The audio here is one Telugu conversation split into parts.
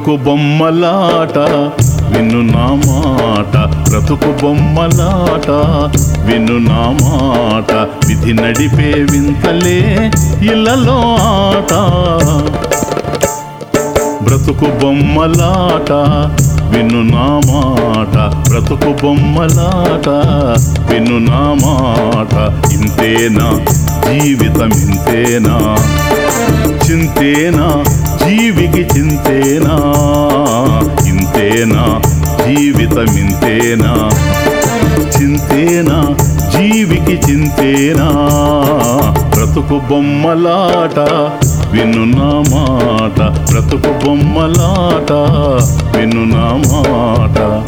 బ్రతుకు బొమ్మలాట విను నా మాట. బ్రతుకు బొమ్మలాట విను నా మాట. విధి నడిపే వింతలే ఇళ్ళలో ఆట. బ్రతుకు బొమ్మలాట విను నా మాట. బ్రతుకు బొమ్మలాట విను నా మాట. ఇంతేనా? జీవితం ఇంతేనా చింతేనా? జీవికి చింతేనా? ఇంతేనా? జీవితం ఇంతేనా చింతేనా? జీవికి చింతేనా? బ్రతుకు బొమ్మలాట విను నా మాట. బ్రతుకు బొమ్మలాట విను నా మాట.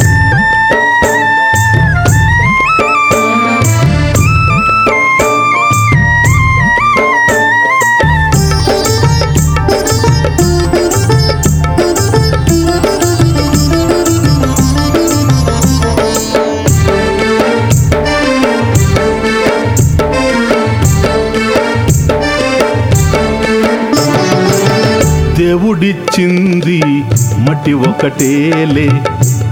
దేవుడిచ్చింది మట్టి ఒకటేలే.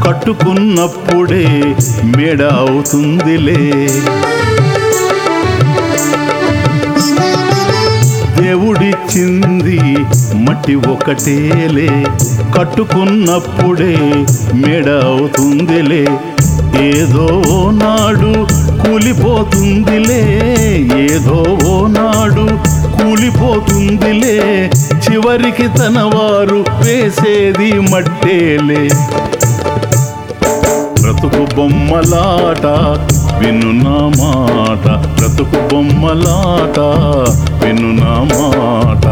కట్టుకున్నప్పుడే మేడ అవుతుందిలే. దేవుడిచ్చింది మట్టి ఒకటేలే. కట్టుకున్నప్పుడే మేడ అవుతుందిలే. ఏదో నాడు కూలిపోతుందిలే. ఏదో నాడు కూలిపోతుందిలే. చివరికి తన వారు వేసేది మట్టేలే. బ్రతుకు బొమ్మలాట విను నా మాట. బ్రతుకు బొమ్మలాట విను నా మాట.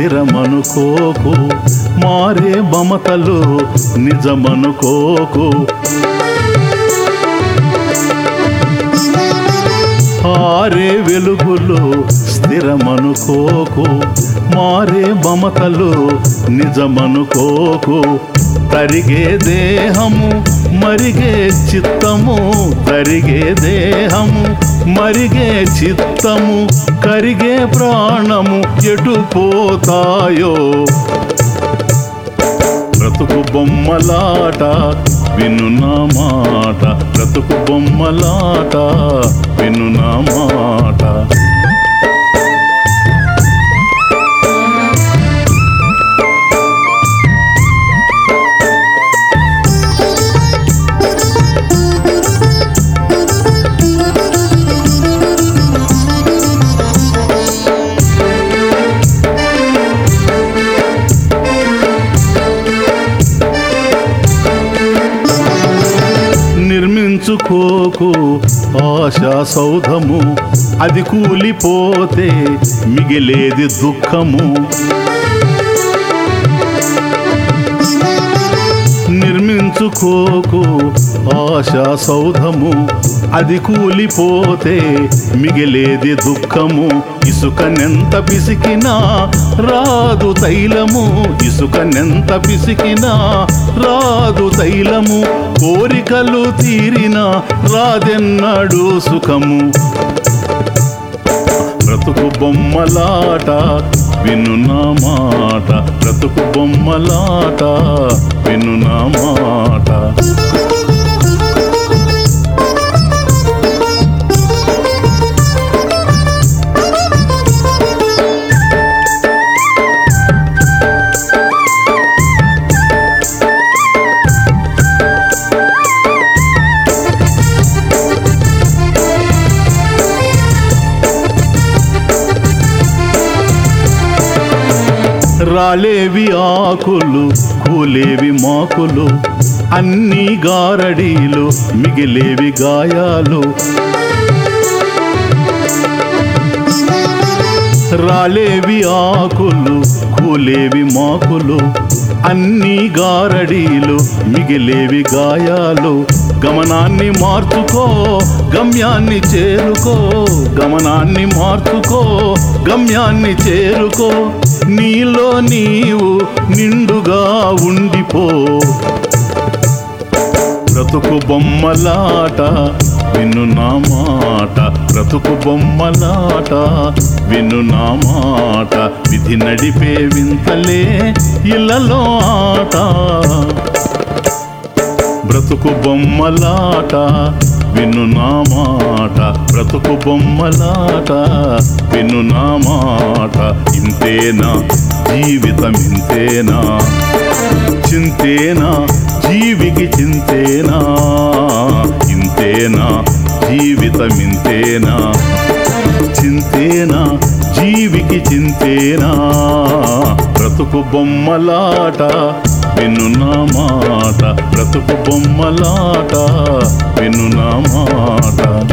స్థిరమనుకోకు మారే మమతలు నిజమనుకోకు. ఆరే వెలుగులు స్థిరమనుకోకు మారే మమతలు నిజమనుకోకు. తరిగే దేహము మరిగే చిత్తము తరిగే దేహము మరిగే చిత్తము కరిగే ప్రాణము ఎటు పోతాయో? బ్రతుకు బొమ్మలాట విను నా మాట. బ్రతుకు బొమ్మలాట విను నా మాట. నిర్మించుకోకు ఆశా సౌధము. అది కూలిపోతే మిగిలేది దుఃఖము. నిర్మించుకోకు ఆశా సౌధము అది కూలిపోతే మిగిలేది దుఃఖము. ఇసుకనెంత పిసికినా రాదు తైలము. ఇసుకనెంత పిసికినా రాదు తైలము. కోరికలు తీరిన రాదెన్నడు సుఖము. బ్రతుకు బొమ్మలాట విను నా మాట బ్రతుకు బొమ్మలాట. విను నా మాట. రాలేవి ఆకులు కూలేవి మాకులు అన్ని గారడీలు మిగిలేవి గాయాలు. రాలేవి ఆకులు కూలేవి మాకులు అన్ని గారడీలు మిగిలేవి గాయాలు. గమనాన్ని మార్చుకో గమ్యాన్ని చేరుకో గమనాన్ని మార్చుకో గమ్యాన్ని చేరుకో. నీలో నీవు నిండుగా ఉండిపో. బ్రతుకు బొమ్మలాట విను నా మాట. బ్రతుకు బొమ్మలాట విను నా మాట. విధి నడిపే వింతలే ఇళ్ళలో ఆట. బ్రతుకు బొమ్మలాట విను నా మాట. బ్రతుకు బొమ్మలాట విను నా మాట. ఇంతేనా? జీవితం ఇంతేనా చింతేనా? జీవికి చింతేనా? ఇంతేనా? జీవితం ఇంతేనా చింతేనా? జీవికి చింతేనా? బ్రతుకు బొమ్మలాట విను నా మాట. బ్రతుకు బొమ్మలాట విను నా మాట.